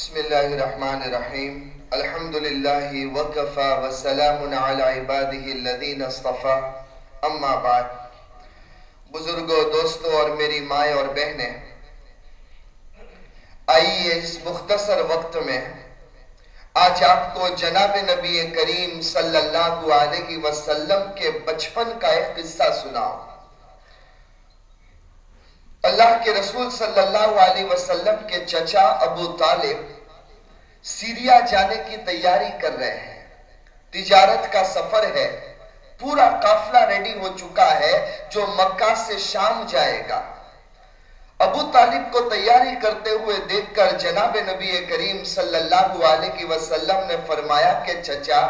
بسم الله الرحمن الرحيم الحمد لله وكفى وسلام على عباده الذين اصطفى اما بعد بزرگوں دوستوں اور میری مائیں اور بہنیں، آئیے اس مختصر وقت میں آج آپ کو جناب نبی کریم صلی اللہ علیہ وسلم کے بچپن کا ایک قصہ سناؤں۔ اللہ کے رسول صلی اللہ علیہ وسلم کے چچا ابو طالب سیریا جانے کی تیاری کر رہے ہیں۔ تجارت کا سفر ہے۔ پورا قافلہ ریڈی ہو چکا ہے جو مکہ سے شام جائے گا۔ ابو طالب کو تیاری کرتے ہوئے دیکھ کر جناب نبی کریم صلی اللہ علیہ وسلم نے فرمایا کہ چچا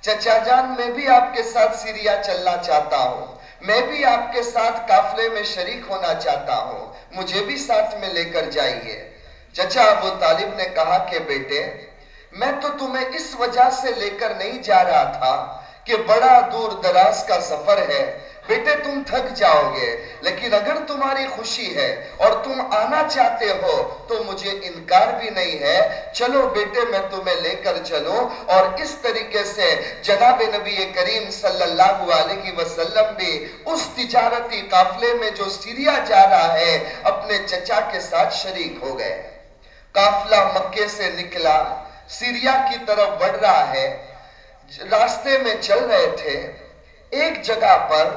چچا جان، میں بھی آپ کے ساتھ سیریا چلنا چاہتا ہوں۔ میں بھی آپ کے ساتھ کافلے میں شریک ہونا چاہتا ہوں۔ مجھے بھی ساتھ میں لے کر جائیے۔ چچا ابو طالب نے کہا کہ بیٹے، میں تو تمہیں اس وجہ سے لے کر نہیں جا رہا تھا کہ بڑا دور دراز کا سفر ہے۔ بیٹے تم تھک جاؤ گے لیکن اگر تمہاری خوشی ہے اور تم آنا چاہتے ہو تو مجھے انکار بھی نہیں ہے۔ چلو بیٹے، میں تمہیں لے کر چلوں۔ اور اس طریقے سے جناب نبی کریم صلی اللہ علیہ وسلم بھی اس تجارتی قافلے میں جو سیریا جا رہا ہے، اپنے چچا کے ساتھ شریک ہو گئے۔ قافلہ مکے سے نکلا، سیریا کی طرف بڑھ رہا ہے۔ راستے میں چل رہے تھے۔ ایک جگہ پر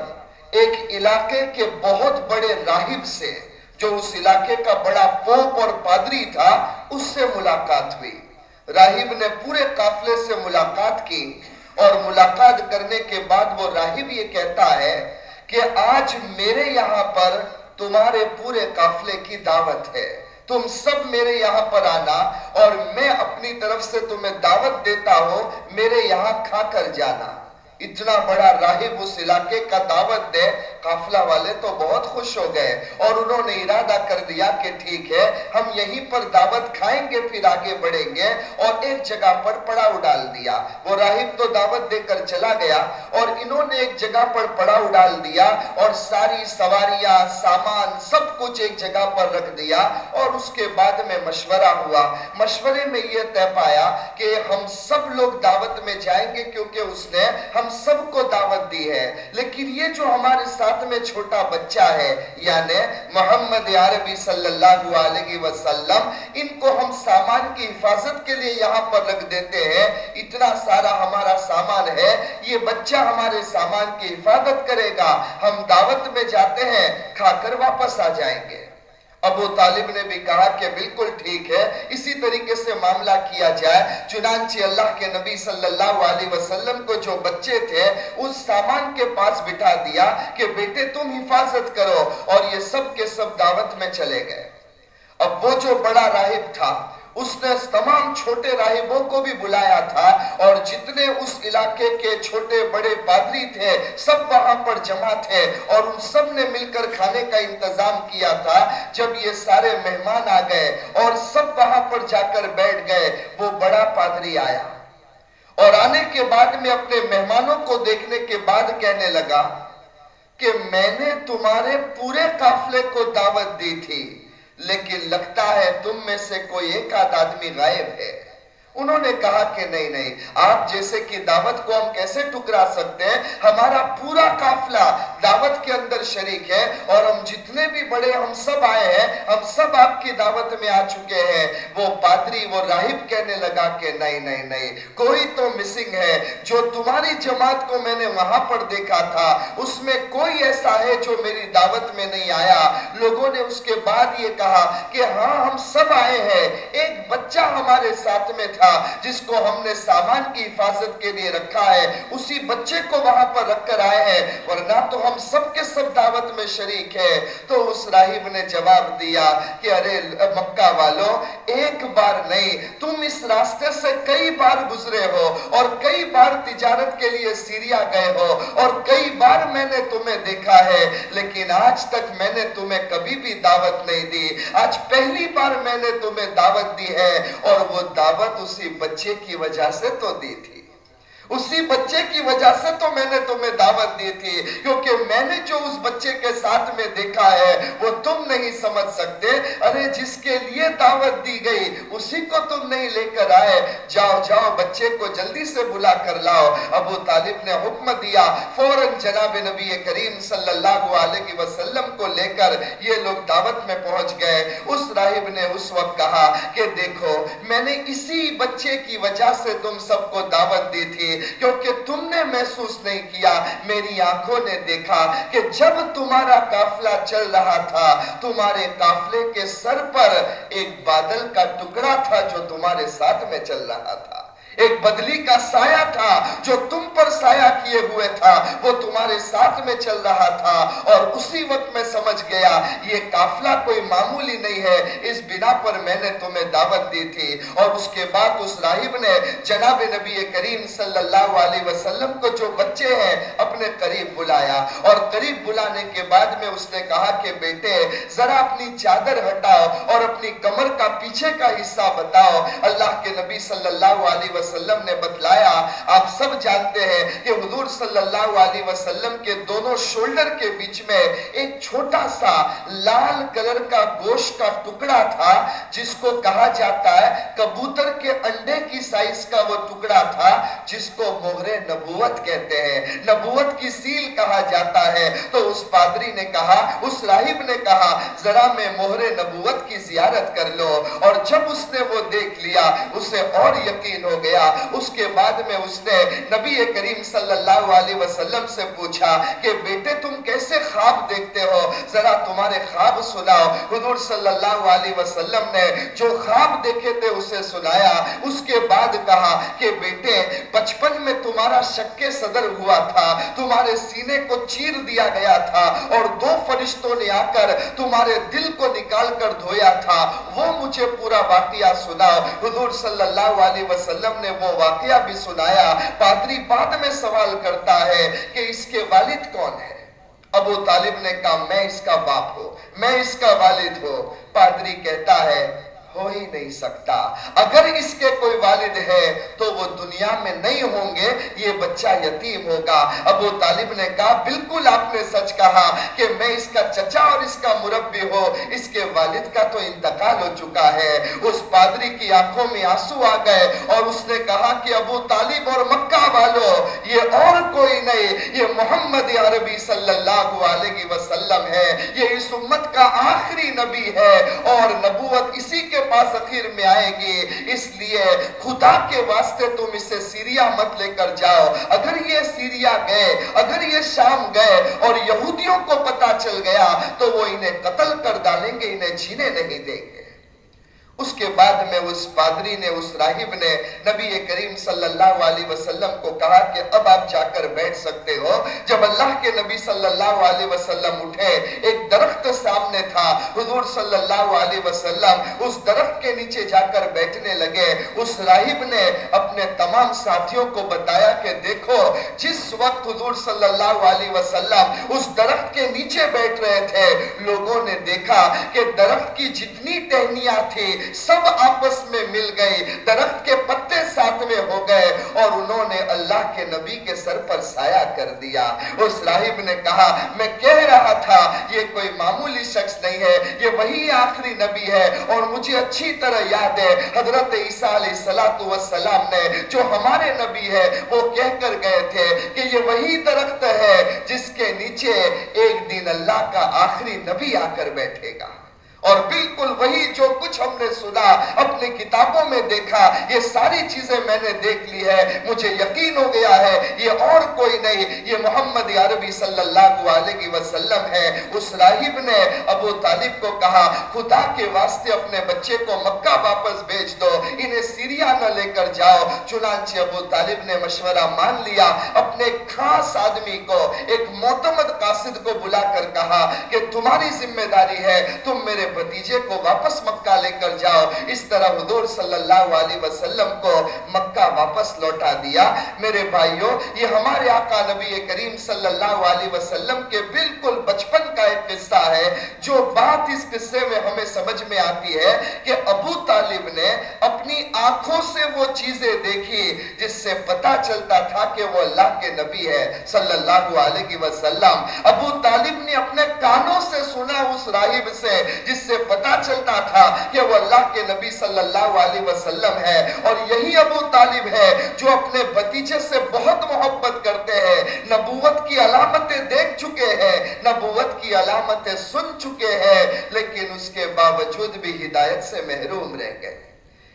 ایک علاقے کے بہت بڑے راہب سے جو اس علاقے کا بڑا پوپ اور پادری تھا، اس سے ملاقات ہوئی۔ راہب نے پورے قافلے سے ملاقات کی اور ملاقات کرنے کے بعد وہ راہب یہ کہتا ہے کہ آج میرے یہاں پر تمہارے پورے قافلے کی دعوت ہے۔ تم سب میرے یہاں پر آنا اور میں اپنی طرف سے تمہیں دعوت دیتا ہوں، میرے یہاں کھا کر جانا۔ اتنا بڑا راہب اس علاقے کا دعوت دے قافلہ والے تو بہت خوش ہو گئے اور انہوں نے ارادہ کر دیا کہ ٹھیک ہے، ہم یہیں پر دعوت کھائیں گے، پھر آگے بڑھیں گے اور ایک جگہ پر پڑاؤ ڈال دیا۔ وہ راہب تو دعوت دے کر چلا گیا اور انہوں نے ایک جگہ پر پڑاؤ ڈال دیا اور ساری سواریاں، سامان سب کچھ ایک جگہ پر رکھ دیا اور اس کے بعد میں مشورہ ہوا۔ مشورے میں یہ طے پایا کہ ہم سب لوگ دعوت میں جائیں گے کیونکہ اس نے ہم سب کو دعوت دی ہے۔ لیکن یہ جو ہمارے ساتھ میں چھوٹا بچہ ہے یعنی محمد عربی صلی اللہ علیہ وسلم، ان کو ہم سامان کی حفاظت کے لیے یہاں پر رکھ دیتے ہیں۔ اتنا سارا ہمارا سامان ہے، یہ بچہ ہمارے سامان کی حفاظت کرے گا۔ ہم دعوت میں جاتے ہیں، کھا کر واپس آ جائیں گے۔ ابو طالب نے بھی کہا کہ بالکل ٹھیک ہے، اسی طریقے سے معاملہ کیا جائے۔ چنانچہ اللہ کے نبی صلی اللہ علیہ وسلم کو جو بچے تھے، اس سامان کے پاس بٹھا دیا کہ بیٹے تم حفاظت کرو اور یہ سب کے سب دعوت میں چلے گئے۔ اب وہ جو بڑا راہب تھا اس نے تمام چھوٹے راہبوں کو بھی بلایا تھا اور جتنے اس علاقے کے چھوٹے بڑے پادری تھے، سب وہاں پر جمع تھے اور ان سب نے مل کر کھانے کا انتظام کیا تھا۔ جب یہ سارے مہمان آ گئے اور سب وہاں پر جا کر بیٹھ گئے، وہ بڑا پادری آیا۔ اور آنے کے بعد میں اپنے مہمانوں کو دیکھنے کے بعد کہنے لگا کہ میں نے تمہارے پورے قافلے کو دعوت دی تھی۔ لیکن لگتا ہے تم میں سے کوئی ایک آدھ آدمی غائب ہے۔ انہوں نے کہا کہ نہیں نہیں، آپ جیسے کہ دعوت کو ہم کیسے ٹکرا سکتے ہیں، ہمارا پورا قافلہ دعوت کے اندر شریک ہے اور ہم جتنے بھی بڑے ہم سب آئے ہیں، ہم سب آپ کی دعوت میں آ چکے ہیں۔ وہ پادری، وہ راہب کہنے لگا کہ نہیں نہیں نہیں، کوئی تو مسنگ ہے۔ جو تمہاری جماعت کو میں نے وہاں پر دیکھا تھا، اس میں کوئی ایسا ہے جو میری دعوت میں نہیں آیا۔ لوگوں نے اس کے بعد یہ کہا کہ ہاں ہم سب آئے ہیں۔ ایک بچہ ہمارے ساتھ میں تھا۔ تھا، جس کو ہم نے سامان کی حفاظت کے لیے رکھا ہے، اسی بچے کو وہاں پر رکھ کر آئے ہیں، ورنہ تو ہم سب کے سب دعوت میں شریک ہے تو اس راہب نے جواب دیا کہ، ارے، مکہ والو، ایک بار نہیں، تم اس راستے سے کئی بار گزرے ہو، اور کئی بار تجارت کے لیے سیریا گئے ہو، اور کئی بار میں نے تمہیں دیکھا ہے، لیکن آج تک میں نے تمہیں کبھی بھی دعوت نہیں دی۔ آج پہلی بار میں نے تمہیں دعوت دی ہے، اور وہ دعوت اس اسی بچے کی وجہ سے تو دی تھی۔ اسی بچے کی وجہ سے تو میں نے تمہیں دعوت دی تھی، کیونکہ میں نے جو اس بچے کے ساتھ میں دیکھا ہے، وہ تم نہیں سمجھ سکتے۔ ارے، جس کے لیے دعوت دی گئی، اسی کو تم نہیں لے کر آئے۔ جاؤ جاؤ، بچے کو جلدی سے بلا کر لاؤ۔ ابو طالب نے حکم دیا، فوراً جناب نبی کریم صلی اللہ علیہ وسلم کو لے کر یہ لوگ دعوت میں پہنچ گئے۔ اس راہب نے اس وقت کہا کہ دیکھو، میں نے اسی بچے کی وجہ سے تم سب کو دعوت دی تھی۔ کیونکہ تم نے محسوس نہیں کیا، میری آنکھوں نے دیکھا کہ جب تمہارا قافلہ چل رہا تھا، تمہارے قافلے کے سر پر ایک بادل کا ٹکڑا تھا جو تمہارے ساتھ میں چل رہا تھا۔ ایک بدلی کا سایہ تھا جو تم پر سایہ کیے ہوئے تھا۔ وہ تمہارے ساتھ میں چل رہا تھا اور اسی وقت میں سمجھ گیا، یہ قافلہ کوئی معمولی نہیں ہے۔ اس بنا پر میں نے تمہیں دعوت دی تھی۔ اور اس کے بعد اس راہب نے جناب نبی کریم صلی اللہ علیہ وسلم کو جو بچے ہیں اپنے قریب بلایا۔ اور قریب بلانے کے بعد میں اس نے کہا کہ بیٹے، ذرا اپنی چادر ہٹاؤ اور اپنی کمر کا پیچھے کا حصہ بتاؤ۔ اللہ کے نبی صلی اللہ علیہ وسلم نے بتلایا، آپ سب جانتے ہیں کہ حضور صلی اللہ علیہ وسلم کے دونوں شولڈر کے بیچ میں ایک چھوٹا سا لال کلر کا گوشت کا ٹکڑا تھا، جس کو کہا جاتا ہے کبوتر کے انڈے کی سائز کا وہ ٹکڑا تھا، جس کو مہر نبوت کہتے ہیں۔ نبوت کی سیل کہا جاتا ہے۔ تو اس پادری نے کہا، اس راہب نے کہا، ذرا میں مہر نبوت کی زیارت کر لو۔ اور جب اس نے وہ دیکھ لیا اسے اور یقین ہو گیا گیا۔ اس کے بعد میں اس نے نبی کریم صلی اللہ علیہ وسلم سے پوچھا کہ بیٹے، تم کیسے خواب دیکھتے ہو؟ ذرا تمہارے خواب سناؤ۔ حضور صلی اللہ علیہ وسلم نے جو خواب دیکھے تھے، اسے سنایا۔ اس کے بعد کہا کہ بیٹے، بچپن میں تمہارا شک صدر ہوا تھا۔ تمہارے سینے کو چیر دیا گیا تھا۔ اور دو فرشتوں نے آ کر تمہارے دل کو نکال کر دھویا تھا۔ وہ مجھے پورا واقعہ سناؤ۔ حضور صلی اللہ علیہ وسلم نے وہ واقعہ بھی سنایا۔ پادری بعد میں سوال کرتا ہے کہ اس کے والد کون ہے ابو طالب نے کہا، میں اس کا باپ ہوں، میں اس کا والد ہوں۔ پادری کہتا ہے ہو ہی نہیں سکتا۔ اگر اس کے کوئی والد ہے تو وہ دنیا میں نہیں ہوں گے، یہ بچہ یتیم ہوگا۔ ابو طالب نے کہا، بالکل آپ نے سچ کہا کہ میں اس کا چچا اور اس کا مربی ہو اس کے والد کا تو انتقال ہو چکا ہے۔ اس پادری کی آنکھوں میں آنسو آ گئے اور اس نے کہا کہ ابو طالب اور مکہ والو، یہ اور کوئی نہیں، یہ محمد عربی صلی اللہ علیہ وسلم ہے۔ یہ اس امت کا آخری نبی ہے اور نبوت اسی کے پاس اخیر میں آئے گی۔ اس لیے خدا کے واسطے تم اسے سیریا مت لے کر جاؤ۔ اگر یہ سیریا گئے، اگر یہ شام گئے اور یہودیوں کو پتا چل گیا، تو وہ انہیں قتل کر ڈالیں گے، انہیں جینے نہیں دیں گے۔ اس کے بعد میں اس پادری نے، اس راہب نے نبی کریم صلی اللہ علیہ وسلم کو کہا کہ اب آپ جا کر بیٹھ سکتے ہو۔ جب اللہ کے نبی صلی اللہ علیہ وسلم اٹھے، ایک درخت سامنے تھا۔ حضور صلی اللہ علیہ وسلم اس درخت کے نیچے جا کر بیٹھنے لگے۔ اس راہب نے اپنے تمام ساتھیوں کو بتایا کہ دیکھو، جس وقت حضور صلی اللہ علیہ وسلم اس درخت کے نیچے بیٹھ رہے تھے، لوگوں نے دیکھا کہ درخت کی جتنی ٹہنیاں تھی سب آپس میں مل گئی درخت کے پتے ساتھ میں ہو گئے اور انہوں نے اللہ کے نبی کے سر پر سایہ کر دیا۔ اس راہب نے کہا، میں کہہ رہا تھا، یہ کوئی معمولی شخص نہیں ہے، یہ وہی آخری نبی ہے اور مجھے اچھی طرح یاد ہے۔ حضرت عیسیٰ علیہ السلام نے جو ہمارے نبی ہے، وہ کہہ کر گئے تھے کہ یہ وہی درخت ہے جس کے نیچے ایک دن اللہ کا آخری نبی آ کر بیٹھے گا۔ اور بالکل وہی جو کچھ ہم نے سنا، اپنی کتابوں میں دیکھا، یہ ساری چیزیں میں نے دیکھ لی ہے، مجھے یقین ہو گیا ہے، یہ اور کوئی نہیں، یہ محمد عربی صلی اللہ علیہ وسلم ہے۔ اس راہب نے ابو طالب کو کہا، خدا کے واسطے اپنے بچے کو مکہ واپس بیچ دو، انہیں سیریا نہ لے کر جاؤ۔ چنانچہ ابو طالب نے مشورہ مان لیا، اپنے خاص آدمی کو، ایک معتمد قاصد کو بلا کر کہا کہ تمہاری ذمہ داری ہے، تم میرے بھتیجے کو واپس مکہ لے کر جاؤ۔ اس طرح حضور صلی اللہ علیہ وسلم کو مکہ واپس لوٹا دیا۔ میرے بھائیوں، یہ ہمارے آقا نبی کریم صلی اللہ علیہ وسلم کے بالکل بچپن کا ایک قصہ ہے، جو بات اس قصے میں ہمیں سمجھ میں آتی ہے کہ ابو طالب نے اپنی آنکھوں سے وہ چیزیں دیکھی جس سے پتا چلتا تھا کہ وہ اللہ کے نبی ہے صلی اللہ علیہ وسلم۔ ابو طالب نے اپنے کانوں سے سنا اس راہب سے، جس سے پتا چلتا تھا کہ وہ اللہ کے نبی صلی اللہ علیہ وسلم ہے اور یہی ابو طالب ہے جو اپنے بتیجے سے بہت محبت کرتے ہیں۔ نبوت کی علامتیں دیکھ چکے ہیں، نبوت کی علامتیں سن چکے ہیں، لیکن اس کے باوجود بھی ہدایت سے محروم رہ گئے۔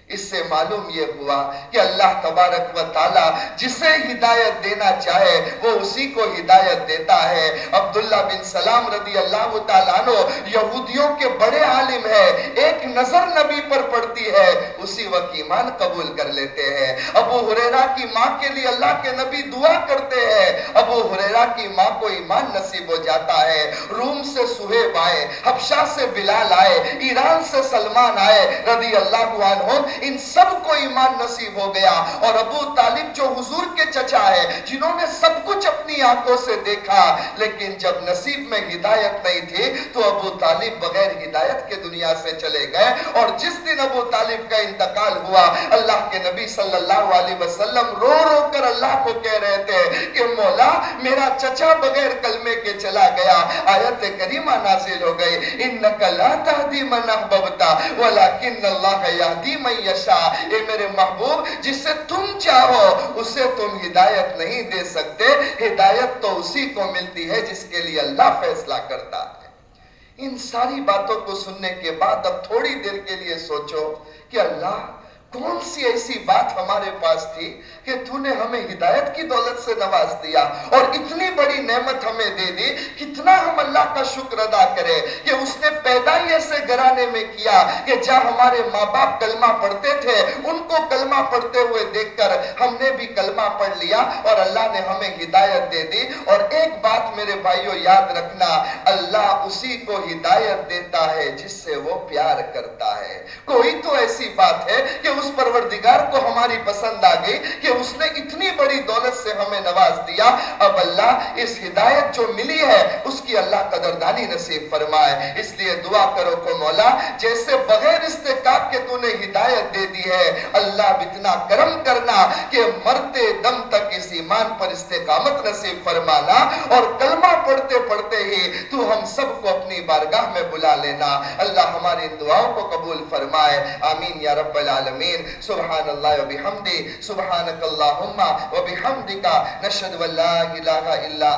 اس سے معلوم یہ ہوا کہ اللہ تبارک و تعالی جسے ہدایت دینا چاہے، وہ اسی کو ہدایت دیتا ہے۔ عبداللہ بن سلام رضی اللہ تعالیٰ عنہ یہودیوں کے بڑے عالم ہے ایک نظر نبی پر پڑتی ہے، اسی وقت ایمان قبول کر لیتے ہیں۔ ابو حریرہ کی ماں کے لیے اللہ کے نبی دعا کرتے ہیں، ابو حریرہ کی ماں کو ایمان نصیب ہو جاتا ہے۔ روم سے سہیب آئے حبشاہ سے بلال آئے، ایران سے سلمان آئے، رضی اللہ عنہ ان سب کو ایمان نصیب ہو گیا۔ اور ابو طالب جو حضور چچا ہے، جنہوں نے سب کچھ اپنی آنکھوں سے دیکھا، لیکن جب نصیب میں ہدایت نہیں تھی، تو ابو طالب بغیر ہدایت کے دنیا سے چلے گئے اور جس دن ابو طالب کا انتقال ہوا، اللہ کے نبی صلی اللہ علیہ وسلم رو رو کر اللہ کو کہہ رہے تھے کہ مولا، میرا چچا بغیر کلمے کے چلا گیا، آیت کریمہ نازل ہو گئی۔ انکا لا تہدی من احببتا، ولیکن اللہ یہدی من یشا اے میرے محبوب، جسے تم چاہو، اسے تم ہدایت نہیں دے سکتے، ہدایت تو اسی کو ملتی ہے جس کے لیے اللہ فیصلہ کرتا ہے۔ ان ساری باتوں کو سننے کے بعد اب تھوڑی دیر کے لیے سوچو کہ اللہ، کون سی ایسی بات ہمارے پاس تھی کہ تُو نے ہمیں ہدایت کی دولت سے نواز دیا اور اتنی بڑی بڑی نعمت ہمیں دے دی کتنا ہم اللہ کا شکر ادا کرے کہ اس نے پیدا ہی ایسے گرانے میں کیا کہ جہاں ہمارے ماں باپ کلمہ پڑھتے تھے، ان کو کلمہ پڑھتے ہوئے دیکھ کر ہم نے بھی کلمہ پڑھ لیا اور اللہ نے ہمیں ہدایت دے دی۔ اور ایک بات میرے بھائیو یاد رکھنا، اللہ اسی کو ہدایت دیتا ہے جس سے وہ پیار کرتا ہے۔ کوئی تو ایسی بات ہے کہ اس پروردگار کو ہماری پسند آگئی کہ اس نے اتنی بڑی دولت سے ہمیں نواز دیا۔ اب اللہ اس ہدایت جو ملی ہے، اس کی اللہ قدردانی نصیب فرمائے۔ اس لیے دعا کرو کو مولا، جیسے بغیر استقاب کے تُو نے ہدایت دے دی ہے، اللہ بتنا کرم کرنا کہ مرتے دم تک اس ایمان پر استقامت نصیب فرمانا اور کلمہ پڑھتے پڑھتے ہی تُو ہم سب کو اپنی بارگاہ میں بلا لینا۔ اللہ ہماری دعاوں کو قبول فرمائے۔ آمین یا رب العالمین۔ سبحان اللہ و بحمدی سبحانک اللہم و بحمدکا نشد واللہ الہ الا